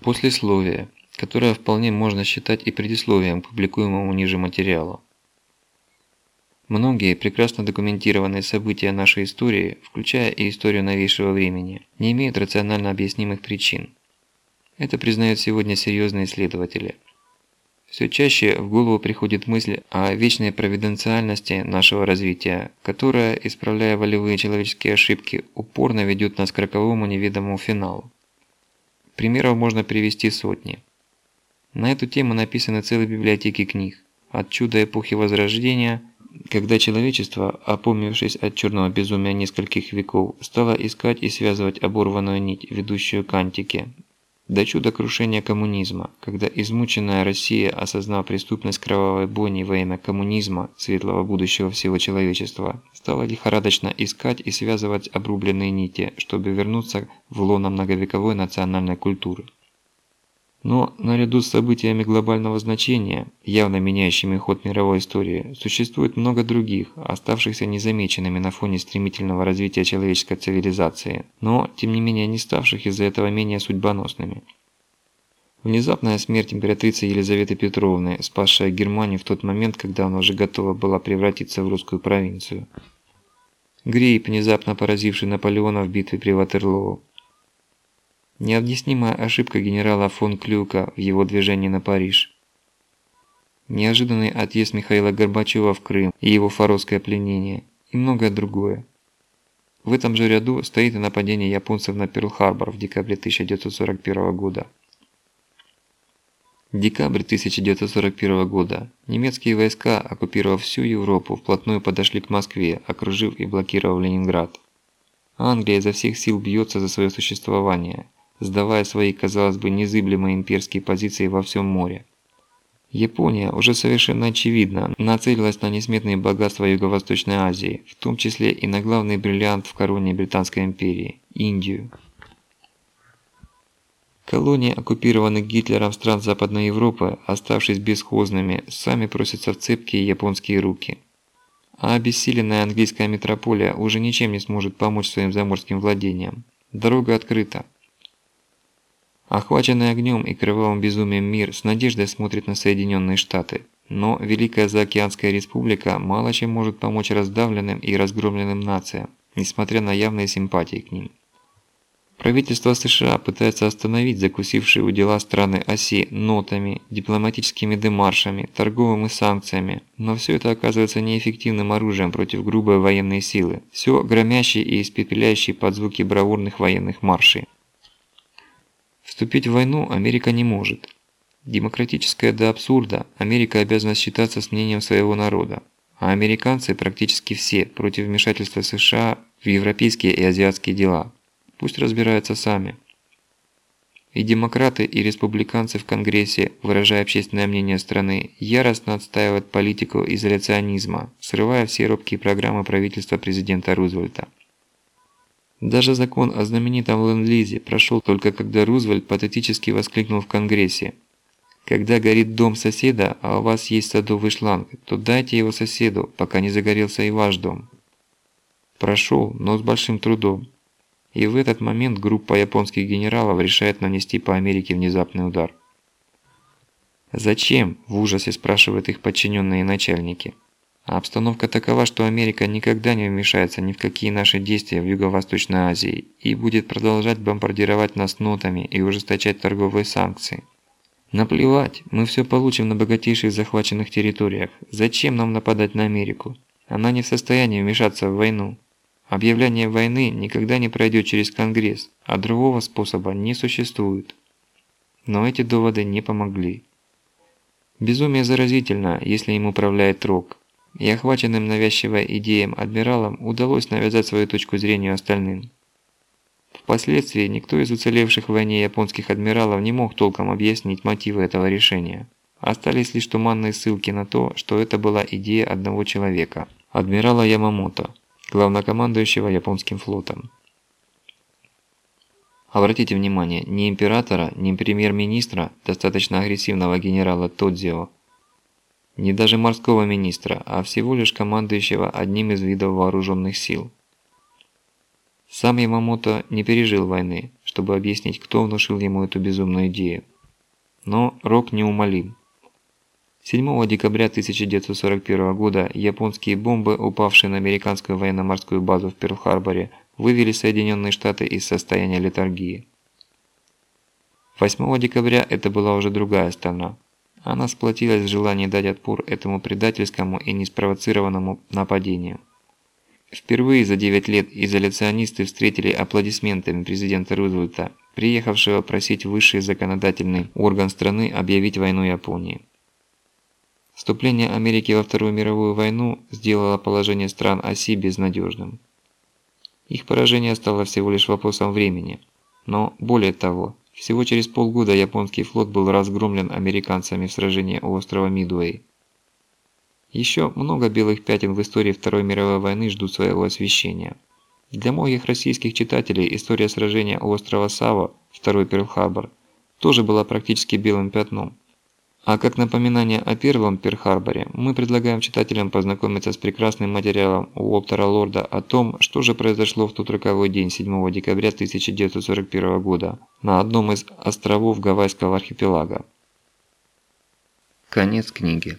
послесловие, которое вполне можно считать и предисловием к публикуемому ниже материалу. Многие прекрасно документированные события нашей истории, включая и историю новейшего времени, не имеют рационально объяснимых причин. Это признают сегодня серьезные исследователи. Все чаще в голову приходит мысль о вечной провиденциальности нашего развития, которая, исправляя волевые человеческие ошибки, упорно ведет нас к роковому неведомому финалу. Примеров можно привести сотни. На эту тему написаны целые библиотеки книг, от чуда эпохи Возрождения – когда человечество, опомнившись от черного безумия нескольких веков, стало искать и связывать оборванную нить, ведущую к антике, до чуда крушения коммунизма, когда измученная Россия, осознав преступность кровавой бойни во имя коммунизма, светлого будущего всего человечества, стала лихорадочно искать и связывать обрубленные нити, чтобы вернуться в лоно многовековой национальной культуры. Но наряду с событиями глобального значения, явно меняющими ход мировой истории, существует много других, оставшихся незамеченными на фоне стремительного развития человеческой цивилизации, но, тем не менее, не ставших из-за этого менее судьбоносными. Внезапная смерть императрицы Елизаветы Петровны, спасшая Германию в тот момент, когда она уже готова была превратиться в русскую провинцию. Грейп, внезапно поразивший Наполеона в битве при Ватерлоо. Необъяснимая ошибка генерала фон Клюка в его движении на Париж. Неожиданный отъезд Михаила Горбачева в Крым и его фаровское пленение. И многое другое. В этом же ряду стоит и нападение японцев на Перл-Харбор в декабре 1941 года. Декабрь 1941 года. Немецкие войска, оккупировав всю Европу, вплотную подошли к Москве, окружив и блокировав Ленинград. Англия изо всех сил бьется за свое существование – сдавая свои, казалось бы, незыблемые имперские позиции во всем море. Япония уже совершенно очевидно нацелилась на несметные богатства Юго-Восточной Азии, в том числе и на главный бриллиант в короне Британской империи – Индию. Колонии оккупированных Гитлером стран Западной Европы, оставшись бесхозными, сами просятся в цепкие японские руки. А обессиленная английская метрополия уже ничем не сможет помочь своим заморским владениям. Дорога открыта. Охваченный огнем и кровавым безумием мир с надеждой смотрит на Соединенные Штаты. Но Великая Заокеанская Республика мало чем может помочь раздавленным и разгромленным нациям, несмотря на явные симпатии к ним. Правительство США пытается остановить закусившие у дела страны оси нотами, дипломатическими демаршами, торговыми санкциями, но все это оказывается неэффективным оружием против грубой военной силы, все громящей и испепеляющей под звуки бравурных военных маршей. Вступить в войну Америка не может. Демократическая до абсурда, Америка обязана считаться с мнением своего народа. А американцы практически все против вмешательства США в европейские и азиатские дела. Пусть разбираются сами. И демократы, и республиканцы в Конгрессе, выражая общественное мнение страны, яростно отстаивают политику изоляционизма, срывая все робкие программы правительства президента Рузвельта. Даже закон о знаменитом ленд-лизе прошел только когда Рузвельт патетически воскликнул в Конгрессе. Когда горит дом соседа, а у вас есть садовый шланг, то дайте его соседу, пока не загорелся и ваш дом. Прошел, но с большим трудом. И в этот момент группа японских генералов решает нанести по Америке внезапный удар. «Зачем?» – в ужасе спрашивают их подчиненные начальники. А обстановка такова, что Америка никогда не вмешается ни в какие наши действия в Юго-Восточной Азии и будет продолжать бомбардировать нас нотами и ужесточать торговые санкции. Наплевать, мы все получим на богатейших захваченных территориях. Зачем нам нападать на Америку? Она не в состоянии вмешаться в войну. Объявление войны никогда не пройдет через Конгресс, а другого способа не существует. Но эти доводы не помогли. Безумие заразительно, если им управляет рок и охваченным навязчивой идеям адмиралам удалось навязать свою точку зрения остальным. Впоследствии никто из уцелевших в войне японских адмиралов не мог толком объяснить мотивы этого решения. Остались лишь туманные ссылки на то, что это была идея одного человека – адмирала Ямамото, главнокомандующего японским флотом. Обратите внимание, ни императора, ни премьер-министра, достаточно агрессивного генерала Тодзио, не даже морского министра, а всего лишь командующего одним из видов вооруженных сил. Сам Ямамото не пережил войны, чтобы объяснить, кто внушил ему эту безумную идею. Но Рок неумолим. 7 декабря 1941 года японские бомбы, упавшие на американскую военно-морскую базу в Перл-Харборе, вывели Соединенные Штаты из состояния летаргии. 8 декабря это была уже другая страна. Она сплотилась в желании дать отпор этому предательскому и неспровоцированному нападению. Впервые за 9 лет изоляционисты встретили аплодисментами президента Рузвельта, приехавшего просить высший законодательный орган страны объявить войну Японии. Вступление Америки во Вторую мировую войну сделало положение стран оси безнадежным. Их поражение стало всего лишь вопросом времени. Но более того, всего через полгода японский флот был разгромлен американцами в сражении у острова Мидуэй. Еще много белых пятен в истории Второй мировой войны ждут своего освещения. Для многих российских читателей история сражения у острова Сава, второй Перл-Харбор, тоже была практически белым пятном. А как напоминание о первом Перл-Харборе, мы предлагаем читателям познакомиться с прекрасным материалом Уоптера Лорда о том, что же произошло в тот роковой день 7 декабря 1941 года на одном из островов Гавайского архипелага. Конец книги.